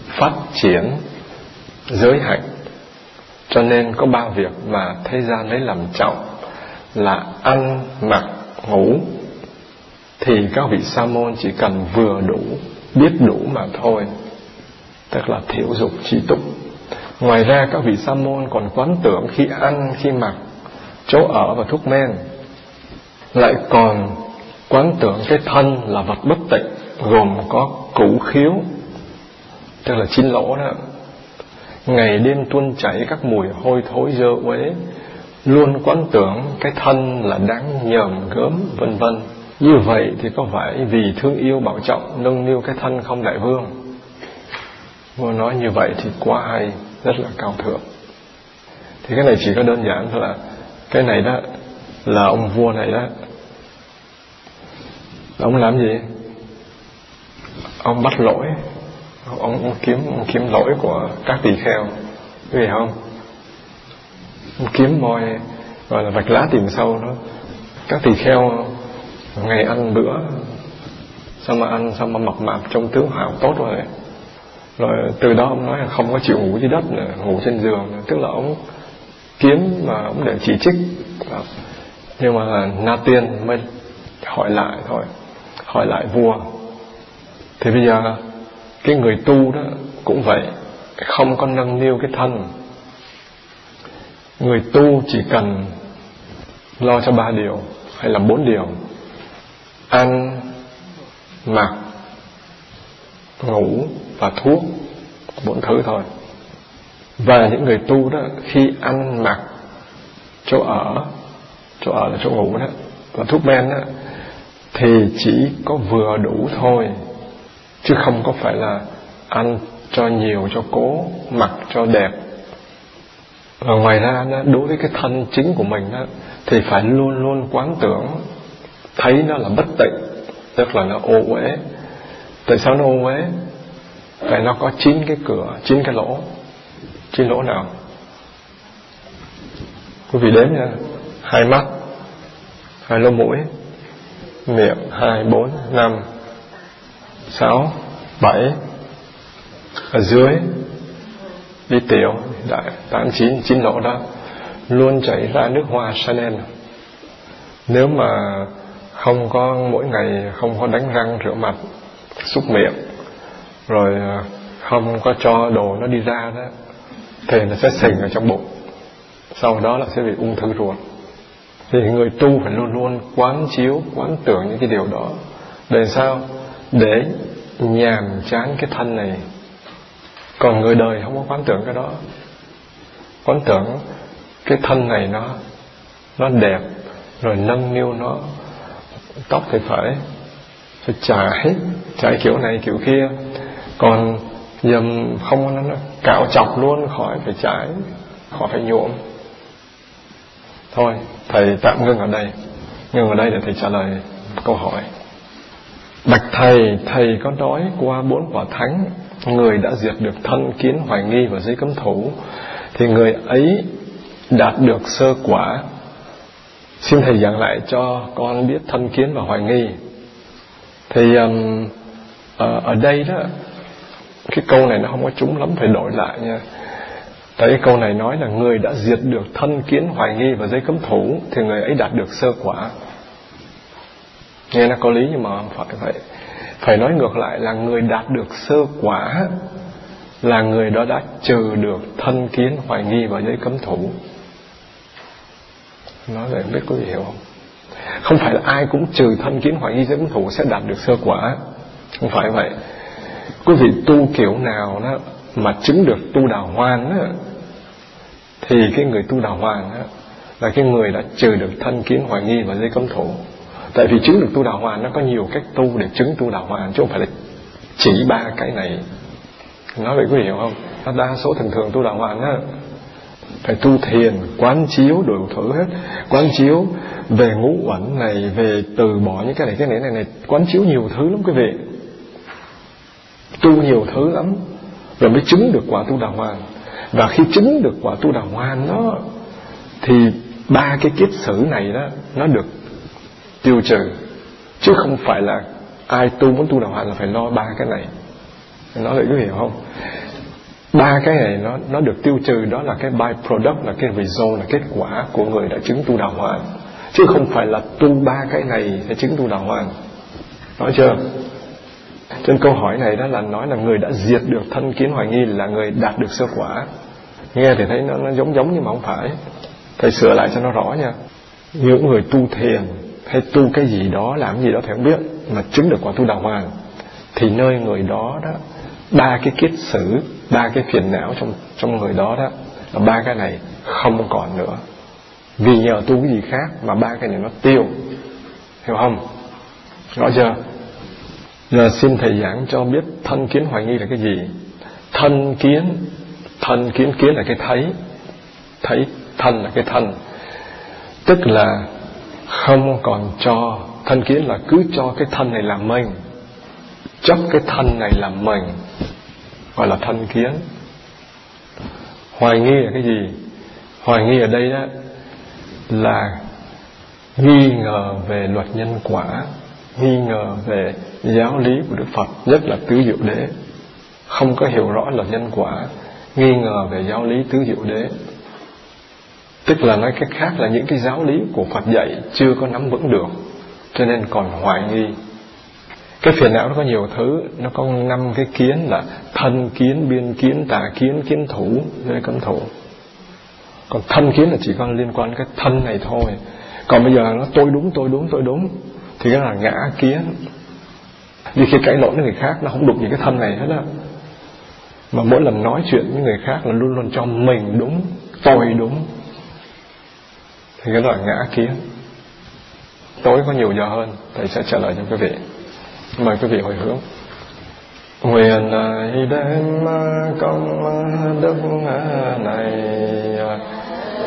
phát triển giới hạnh, cho nên có ba việc mà thế gian lấy làm trọng, là ăn, mặc, ngủ. Thì các vị sa môn chỉ cần vừa đủ, biết đủ mà thôi, tức là thiểu dục trí túc. Ngoài ra các vị sa môn còn quán tưởng khi ăn, khi mặc, chỗ ở và thuốc men. Lại còn quán tưởng cái thân là vật bất tịnh, gồm có củ khiếu, tức là chín lỗ đó. Ngày đêm tuôn chảy, các mùi hôi thối dơ uế, luôn quán tưởng cái thân là đáng nhờm gớm, vân vân. Như vậy thì có phải vì thương yêu bảo trọng nâng niu cái thân không đại vương? Vua nói như vậy thì quá hay, rất là cao thượng. Thì cái này chỉ có đơn giản thôi là cái này đó, là ông vua này đó ông làm gì? Ông bắt lỗi. Ông, ông kiếm ông kiếm lỗi của các tỳ kheo. Vì không? Ông kiếm mọi gọi là vạch lá tìm sâu đó. Các tỳ kheo ngày ăn bữa sao mà ăn sao mà mập mạp trông tướng hào tốt rồi. Rồi từ đó ông nói là không có chịu ngủ dưới đất nữa, ngủ trên giường. Tức là ông kiếm mà ông để chỉ trích. Nhưng mà na tiên mới hỏi lại thôi hỏi lại vua. Thì bây giờ cái người tu đó cũng vậy, không có nâng niu cái thân. Người tu chỉ cần lo cho ba điều, hay là bốn điều. Ăn, mặc, ngủ và thuốc, bốn thứ thôi. Và những người tu đó, khi ăn, mặc, chỗ ở chỗ ở là chỗ ngủ đó, và thuốc men đó thì chỉ có vừa đủ thôi chứ không có phải là ăn cho nhiều cho cố mặc cho đẹp. Và ngoài ra đó, đối với cái thân chính của mình đó, thì phải luôn luôn quán tưởng thấy nó là bất tịnh tức là nó ô uế. Tại sao nó ô uế? Tại nó có chín cái cửa chín cái lỗ chín lỗ nào? Quý vị đếm nha. Hai mắt hai lỗ mũi miệng hai, bốn, năm, sáu, bảy. Ở dưới, đi tiểu đại tám chín chín lỗ đó, luôn chảy ra nước hoa Chanel nếu mà không có, mỗi ngày không có đánh răng rửa mặt, xúc miệng, rồi à, không có cho đồ nó đi ra đó, thì nó sẽ sình ở trong bụng. Sau đó là sẽ bị ung thư ruột thì người tu phải luôn luôn quán chiếu quán tưởng những cái điều đó. Để sao? Để nhàm chán cái thân này. Còn người đời không có quán tưởng cái đó. Quán tưởng cái thân này nó nó đẹp rồi nâng niu nó. Tóc thì phải phải chải chải kiểu này kiểu kia. Còn dầm không nó, nó cạo chọc luôn khỏi phải chải khỏi phải nhuộm thôi thầy tạm ngưng ở đây. Ngưng ở đây để thầy trả lời câu hỏi. Bạch thầy thầy có nói qua bốn quả thánh người đã diệt được thân kiến hoài nghi và giấy cấm thủ thì người ấy đạt được sơ quả. Xin thầy giảng lại cho con biết thân kiến và hoài nghi. Thì um, ở, ở đây đó cái câu này nó không có trúng lắm phải đổi lại nha tại cái câu này nói là người đã diệt được thân kiến, hoài nghi và giấy cấm thủ, thì người ấy đạt được sơ quả. Nghe nó có lý nhưng mà phải vậy. Phải nói ngược lại là người đạt được sơ quả là người đó đã trừ được thân kiến, hoài nghi và giấy cấm thủ. Nói vậy biết có gì hiểu không? Không phải là ai cũng trừ thân kiến, hoài nghi, giấy cấm thủ sẽ đạt được sơ quả. Không phải vậy. Quý vị tu kiểu nào đó mà chứng được tu đào hoa đó, thì cái người tu đào hoa á, là cái người đã trừ được thân kiến hoài nghi và dây cấm thủ. Tại vì chứng được tu đào hoa nó có nhiều cách tu để chứng tu đào hoa chứ không phải là chỉ ba cái này. Nói vậy quý vị hiểu không? Đa số thường thường tu đào hoa á phải tu thiền quán chiếu đủ thử hết. Quán chiếu về ngũ uẩn này về từ bỏ những cái này cái này này này quán chiếu nhiều thứ lắm quý vị. Tu nhiều thứ lắm rồi mới chứng được quả tu đà hoàn và khi chứng được quả tu đà hoàn nó thì ba cái kiết sử này đó, nó được tiêu trừ. Chứ không phải là ai tu muốn tu đà hoàn là phải lo ba cái này. Nó lại có hiểu không? Ba cái này nó nó được tiêu trừ, đó là cái byproduct, là cái result, là kết quả của người đã chứng tu đà hoàn chứ không phải là tu ba cái này để chứng tu đà hoàn nói chưa? Trên câu hỏi này đó là nói là người đã diệt được thân kiến hoài nghi là người đạt được sơ quả. Nghe thì thấy nó, nó giống giống nhưng mà không phải. Thầy sửa lại cho nó rõ nha. Những người tu thiền hay tu cái gì đó làm gì đó thầy không biết mà chứng được quả tu đào hoàng thì nơi người đó đó ba cái kiết sử ba cái phiền não trong trong người đó đó là ba cái này không còn nữa. Vì nhờ tu cái gì khác mà ba cái này nó tiêu. Hiểu không? Rõ chưa? Giờ xin thầy giảng cho biết thân kiến hoài nghi là cái gì? Thân kiến Thân kiến kiến là cái thấy Thấy thân là cái thân. Tức là Không còn cho, Thân kiến là cứ cho cái thân này là mình, Chấp cái thân này là mình, Gọi là thân kiến. Hoài nghi là cái gì? Hoài nghi ở đây đó Là Nghi ngờ về luật nhân quả nghi ngờ về giáo lý của Đức Phật, nhất là tứ diệu đế. Không có hiểu rõ là nhân quả, nghi ngờ về giáo lý tứ diệu đế. Tức là nói cách khác là những cái giáo lý của Phật dạy chưa có nắm vững được, cho nên còn hoài nghi. Cái phiền não nó có nhiều thứ, nó có năm cái kiến là thân kiến, biên kiến, tà kiến kiến thủ với cấm thủ. Còn thân kiến là chỉ có liên quan cái thân này thôi. Còn bây giờ nó tôi đúng tôi đúng tôi đúng thì cái là ngã kiến. Vì khi cãi lộn với người khác, nó không đụng những cái thân này hết á. Mà mỗi lần nói chuyện với người khác là luôn luôn cho mình đúng, tôi đúng. Thì cái loại ngã kiến. Tối có nhiều giờ hơn, thầy sẽ trả lời cho quý vị. Mời quý vị hồi hướng. Nguyện đem công đức này,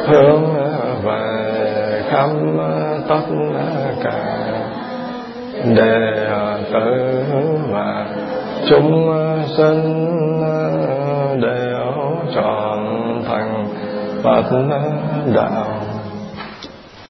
hướng về khắp tất cả đệ à, tử và chúng à, sinh à, đều trọn thành Phật đạo